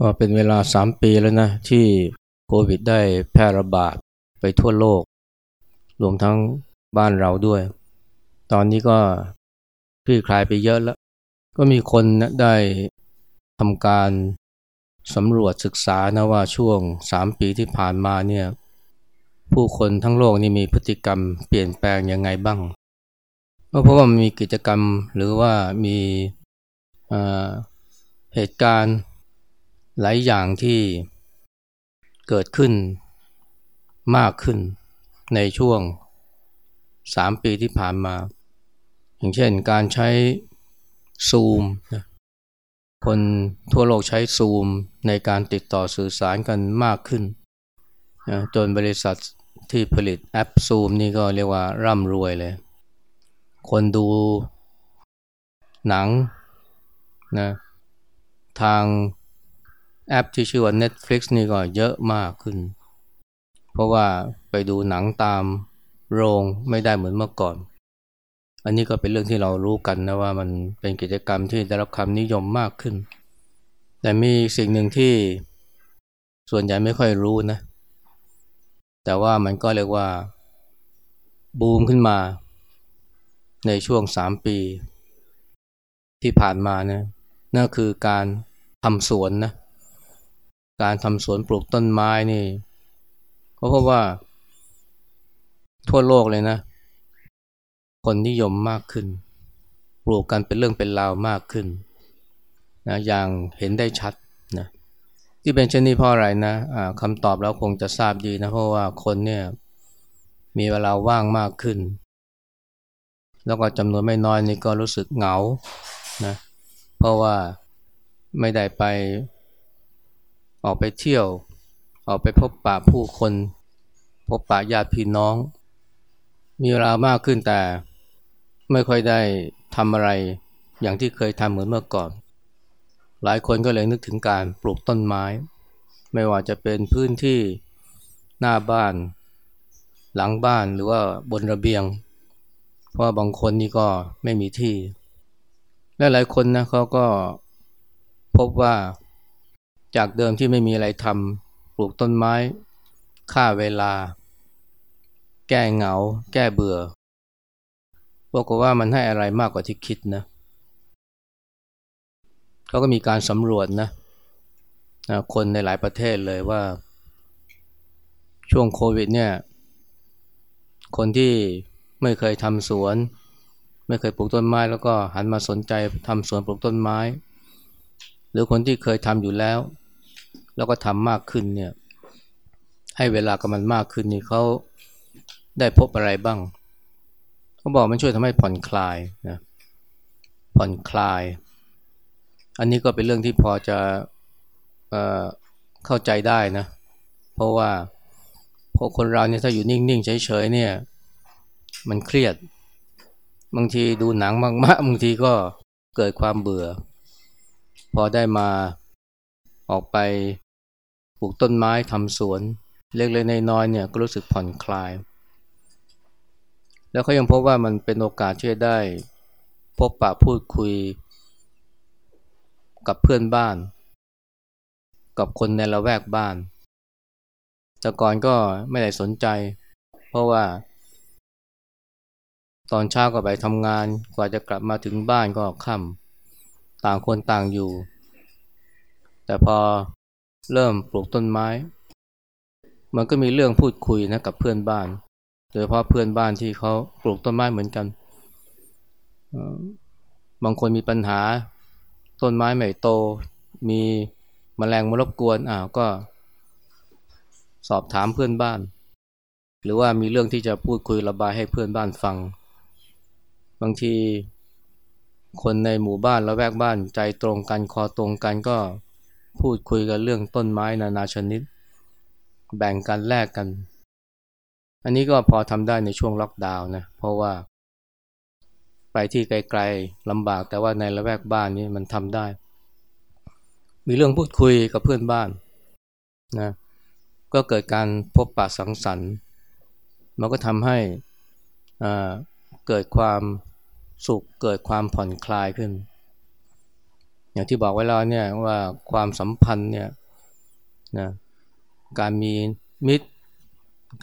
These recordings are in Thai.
ก็เป็นเวลาสามปีแล้วนะ ที่โควิดได้แพร่ระบาดไปทั่วโลก รวมทั้งบ้านเราด้วย ตอนนี้ก็คลี่คลายไปเยอะแล้ว ก็มีคนนะได้ทำการสำรวจศึกษานะว่าช่วงสามปีที่ผ่านมาเนี่ยผู้คนทั้งโลกนี่มีพฤติกรรมเปลี่ยนแปลงยังไงบ้างเพราะว่ามีกิจกรรมหรือว่ามีเหตุการณ์ หลายอย่างที่เกิดขึ้นมากขึ้นในช่วงสามปีที่ผ่านมา อย่างเช่นการใช้ซูม คนทั่วโลกใช้ซูมในการติดต่อสื่อสารกันมากขึ้น จนบริษัทที่ผลิตแอปซูมนี่ก็เรียกว่าร่ำรวยเลย คนดูหนังนะทาง แอปที่ชื่อว่า Netflix นี่ก็เยอะมากขึ้น เพราะว่าไปดูหนังตามโรงไม่ได้เหมือนเมื่อก่อน อันนี้ก็เป็นเรื่องที่เรารู้กันนะว่ามันเป็นกิจกรรมที่ได้รับความนิยมมากขึ้น แต่มีสิ่งหนึ่งที่ส่วนใหญ่ไม่ค่อยรู้นะ แต่ว่ามันก็เรียกว่าบูมขึ้นมาในช่วงสามปีที่ผ่านมานะนั่นคือการทำสวนนะ การทำสวนปลูกต้นไม้นี่เพราะว่า ทั่วโลกเลยนะ คนนิยมมากขึ้น ปลูกกันเป็นเรื่องเป็นราวมากขึ้นนะอย่างเห็นได้ชัดนะที่เป็นเช่นนี้เพราะอะไรนะะคำตอบแล้วคงจะทราบดีนะเพราะว่าคนเนี่ยมีเวลาว่างมากขึ้น แล้วก็จำนวนไม่น้อยนี่ก็รู้สึกเหงานะเพราะว่าไม่ได้ไป ออกไปเที่ยว ออกไปพบปะผู้คน พบปะญาติพี่น้อง มีเวลามากขึ้นแต่ ไม่ค่อยได้ทำอะไรอย่างที่เคยทำเหมือนเมื่อก่อน หลายคนก็เลยนึกถึงการปลูกต้นไม้ ไม่ว่าจะเป็นพื้นที่หน้าบ้าน หลังบ้านหรือว่าบนระเบียง เพราะบางคนนี่ก็ไม่มีที่ และหลายคนนะเขาก็พบว่า จากเดิมที่ไม่มีอะไรทำปลูกต้นไม้ฆ่าเวลา แก้เหงา แก้เบื่อบอกว่ามันให้อะไรมากกว่าที่คิดนะเขาก็มีการสำรวจนะนะคนในหลายประเทศเลยว่า ช่วงโควิดเนี่ยคนที่ไม่เคยทำสวน ไม่เคยปลูกต้นไม้ แล้วก็หันมาสนใจทำสวนปลูกต้นไม้ หรือคนที่เคยทำอยู่แล้ว แล้วก็ทำมากขึ้นเนี่ยให้เวลากับมันมากขึ้นนี่เขาได้พบอะไรบ้างเขาบอกมันช่วยทำให้ผ่อนคลายนะผ่อนคลาย อันนี้ก็เป็นเรื่องที่พอจะเเข้าใจได้นะ เพราะว่าพอคนเราเนี่ยถ้าอยู่นิ่งๆเฉยๆเนี่ย มันเครียด บางทีดูหนังมากๆบางทีก็เกิดความเบื่อ พอได้มาออกไป ปลูกต้นไม้ทำสวน เล็กๆน้อยๆเนี่ยก็รู้สึกผ่อนคลาย แล้วเขายังพบว่ามันเป็นโอกาสที่จะได้ พบปะพูดคุย กับเพื่อนบ้าน กับคนในละแวกบ้าน แต่ก่อนก็ไม่ได้สนใจ เพราะว่า ตอนเช้าก็ไปทำงานกว่าจะกลับมาถึงบ้านก็ค่ำต่างคนต่างอยู่ แต่พอ เริ่มปลูกต้นไม้ มันก็มีเรื่องพูดคุยนะกับเพื่อนบ้าน โดยเฉพาะเพื่อนบ้านที่เขาปลูกต้นไม้เหมือนกัน บางคนมีปัญหา ต้นไม้ไม่โต มีมแมลงมารบกวนอ้าวก็ สอบถามเพื่อนบ้าน หรือว่ามีเรื่องที่จะพูดคุยระบายให้เพื่อนบ้านฟัง บางทีคนในหมู่บ้านละแวกบ้านใจตรงกันคอตรงกันก็ พูดคุยกันเรื่องต้นไม้นานาชนิด แบ่งกันแลกกัน อันนี้ก็พอทำได้ในช่วงล็อกดาวน์นะ เพราะว่า ไปที่ไกลๆลำบากแต่ว่าในละแวกบ้านนี้มันทำได้ มีเรื่องพูดคุยกับเพื่อนบ้านนะก็เกิดการพบปะสังสรรค์ มันก็ทำให้เกิดความสุขเกิดความผ่อนคลายขึ้น อย่างที่บอกไว้แล้วเนี่ยว่าความสัมพันธ์เนี่ยนะการมีมิตร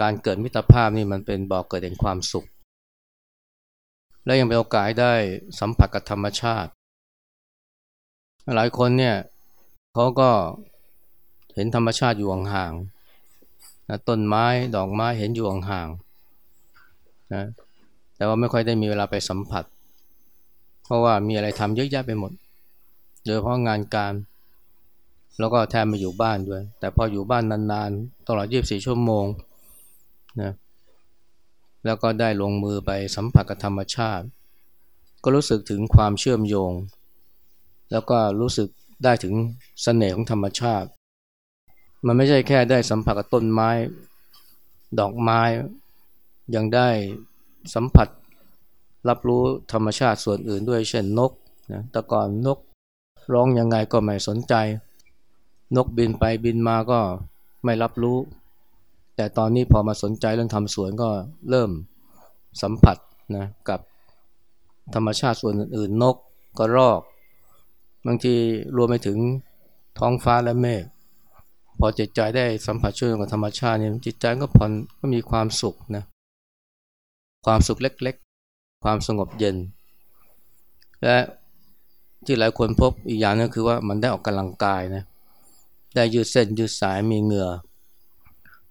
การเกิดมิตรภาพนี่มันเป็นบอกเกิดแห่งความสุข และยังเป็นโอกาสได้สัมผัสกับธรรมชาติ หลายคนเนี่ยเขาก็เห็นธรรมชาติอยู่ห่างๆนะต้นไม้ดอกไม้เห็นอยู่ห่างๆนะแต่ว่าไม่ค่อยได้มีเวลาไปสัมผัส เพราะว่ามีอะไรทำเยอะแยะไปหมด โดยเพราะงานการ แล้วก็แทนมาอยู่บ้านด้วย แต่พออยู่บ้านนานๆ ตลอด 24 ชั่วโมงนะแล้วก็ได้ลงมือไปสัมผัสกับธรรมชาติ ก็รู้สึกถึงความเชื่อมโยง แล้วก็รู้สึกได้ถึงสเสน่ห์ของธรรมชาติ มันไม่ใช่แค่ได้สัมผัสกับต้นไม้ ดอกไม้ ยังได้สัมผัสรับรู้ธรรมชาติส่วนอื่นด้วยเช่นนกนะต่ก่อนนก ร้องยังไงก็ไม่สนใจ นกบินไปบินมาก็ไม่รับรู้ แต่ตอนนี้พอมาสนใจเรื่องทำสวนก็เริ่มสัมผัสนะกับธรรมชาติส่วนอื่นๆ นกก็รอก บางทีรวมไปถึงท้องฟ้าและเมฆพอจิตใจได้สัมผัสช่วยกับธรรมชาติเนี่ยจิตใจก็ผ่อนก็มีความสุขนะความสุขเล็กๆ ความสงบเย็น และ ที่หลายคนพบอีกอย่างนึงคือว่ามันได้ออกกำลังกายนะได้ยืดเส้นยืดสายมีเหงื่อ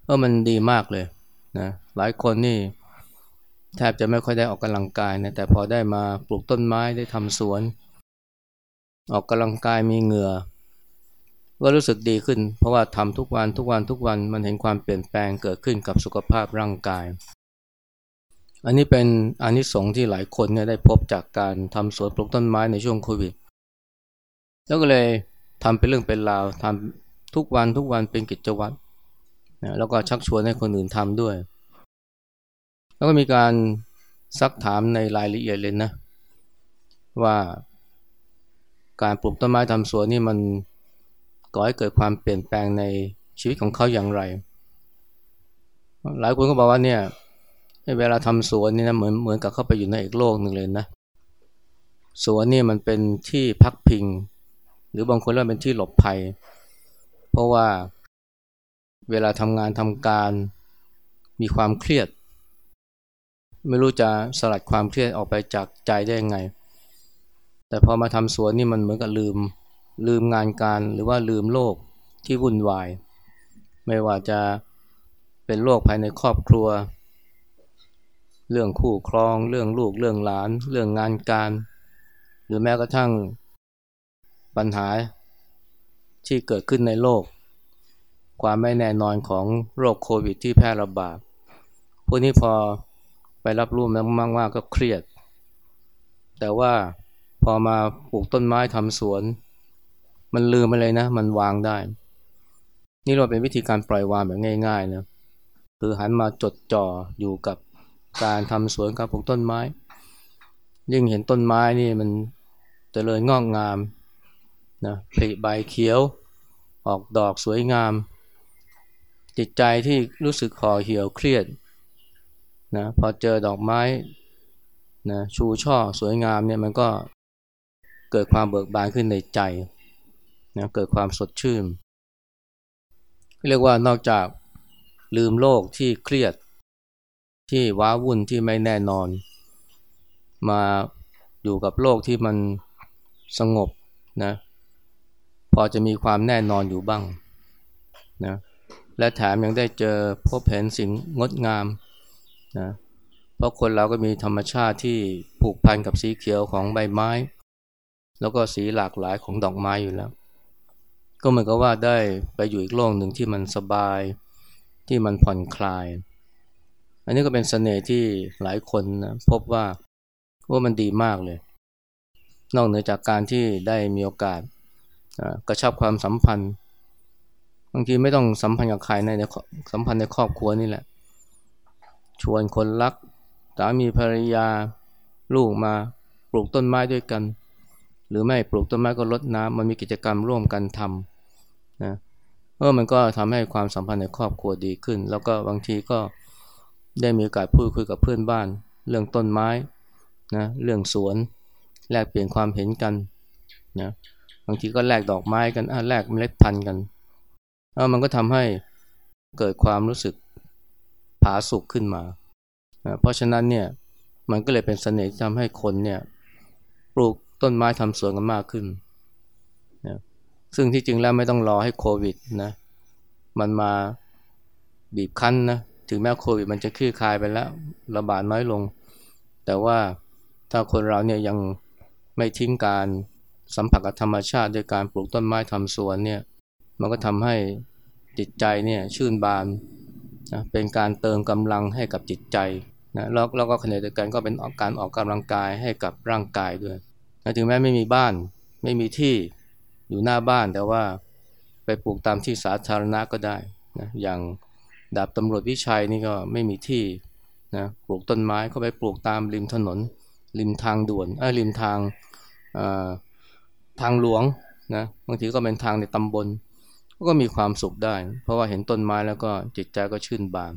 เออมันดีมากเลยนะหลายคนนี่แทบจะไม่ค่อยได้ออกกำลังกายนะแต่พอได้มาปลูกต้นไม้ได้ทำสวน ออกกำลังกายมีเหงื่อก็รู้สึกดีขึ้น เพราะว่าทำทุกวันทุกวันทุกวันมันเห็นความเปลี่ยนแปลงเกิดขึ้นกับสุขภาพร่างกาย อันนี้เป็นอนนิสงส์ที่หลายคนเนี่ยได้พบจากการทำสวนปลูกต้นไม้ในช่วงโควิด แล้วก็เลยทำเป็นเรื่องเป็นราวทำทุกวันทุกวันเป็นกิจวัตรนะแล้วก็ชักชวนให้คนอื่นทำด้วย แล้วก็มีการซักถามในรายละเอียดเลยนะ ว่าการปลูกต้นไม้ทำสวนนี่มันก่อให้เกิดความเปลี่ยนแปลงในชีวิตของเขาอย่างไร หลายคนก็บอกว่าเนี่ยเวลาทำสวนนี่นะเหมือนเหมือนกับเข้าไปอยู่ในอีกโลกหนึ่งเลยนะสวนนี่มันเป็นที่พักพิง หรือบางคนเรียกเป็นที่หลบภัย เพราะว่าเวลาทำงานทำการมีความเครียด ไม่รู้จะสลัดความเครียดออกไปจากใจได้ยังไง แต่พอมาทำสวนนี่มันเหมือนกับลืม ลืมงานการหรือว่าลืมโลกที่วุ่นวาย ไม่ว่าจะเป็นโลกภายในครอบครัว เรื่องคู่ครอง เรื่องลูกเรื่องหลาน เรื่องงานการ หรือแม้กระทั่ง ปัญหาที่เกิดขึ้นในโลก ความไม่แน่นอนของโรคโควิดที่แพร่ระบาดพวกนี้พอไปรับรู้มากๆก็เครียด แต่ว่าพอมาปลูกต้นไม้ทำสวน มันลืมไปเลยนะ มันวางได้ นี่เราเป็นวิธีการปล่อยวางแบบง่ายๆนะคือหันมาจดจ่ออยู่กับการทำสวนการปลูกต้นไม้ ยิ่งเห็นต้นไม้นี่มันจเจริญงอกงาม นะผลิใบเขียว ออกดอกสวยงาม จิตใจที่รู้สึกห่อเหี่ยวเครียดนะพอเจอดอกไม้นะชูช่อสวยงามเนี่ยมันก็เกิดความเบิกบานขึ้นในใจนะเกิดความสดชื่น เรียกว่านอกจากลืมโลกที่เครียด ที่ว้าวุ่นที่ไม่แน่นอน มาอยู่กับโลกที่มันสงบนะ พอจะมีความแน่นอนอยู่บ้างนะและแถมยังได้เจอพบเห็นสิ่งงดงามนะเพราะคนเราก็มีธรรมชาติที่ผูกพันกับสีเขียวของใบไม้ แล้วก็สีหลากหลายของดอกไม้อยู่แล้ว ก็เหมือนกับว่าได้ไปอยู่อีกโลกหนึ่งที่มันสบายที่มันผ่อนคลาย อันนี้ก็เป็นสเสน่ห์ที่หลายคนนะพบว่าว่ามันดีมากเลย นอกเหนือจากการที่ได้มีโอกาส กระชับความสัมพันธ์บางทีไม่ต้องสัมพันธ์กับใครในสัมพันธ์ในครอบครัวนี่แหละ ชวนคนรักสามีภรรยาลูกมาปลูกต้นไม้ด้วยกัน หรือไม่ปลูกต้นไม้ก็รดน้ำมันมีกิจกรรมร่วมกันทำนะเออมันก็ทำให้ความสัมพันธ์ในครอบครัวดีขึ้น แล้วก็บางทีก็ได้มีโอกาสพูดคุยกับเพื่อนบ้าน เรื่องต้นไม้นะเรื่องสวนแลกเปลี่ยนความเห็นกันนะ บางทีก็แลกดอกไม้กันแลกเมล็ดพันธุ์กันแล้วมันก็ทำให้เกิดความรู้สึกผาสุกขึ้นมา เพราะฉะนั้นเนี่ยมันก็เลยเป็นเสน่ห์ที่ทำให้คนเนี่ยปลูกต้นไม้ทำสวนกันมากขึ้นนะซึ่งที่จริงแล้วไม่ต้องรอให้โควิดนะมันมาบีบคั้นนะถึงแม้โควิดมันจะคลี่คลายไปแล้วระบาดน้อยลง แต่ว่าถ้าคนเราเนี่ยยังไม่ทิ้งการ สัมผัสกับธรรมชาติด้วยการปลูกต้นไม้ทำสวนเนี่ยมันก็ทำให้จิตใจเนี่ยชื่นบานนะเป็นการเติมกำลังให้กับจิตใจนะแล้วแล้วก็ขณะเดียวกันก็เป็นการออกกำลังกายให้กับร่างกายด้วยนะถึงแม้ไม่มีบ้านไม่มีที่อยู่หน้าบ้านแต่ว่าไปปลูกตามที่สาธารณะก็ได้นะอย่างดาบตำรวจวิชัยนี่ก็ไม่มีที่นะปลูกต้นไม้เขาไปปลูกตามริมถนน ริมทางด่วนเออริมทาง ทางหลวงนะบางทีก็เป็นทางในตำบล ก็มีความสุขได้ เพราะว่าเห็นต้นไม้แล้วก็จิตใจก็ชื่นบาน